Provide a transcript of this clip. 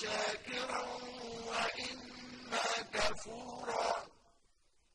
شَاكِرًا وَإِمَّا كَفُورًا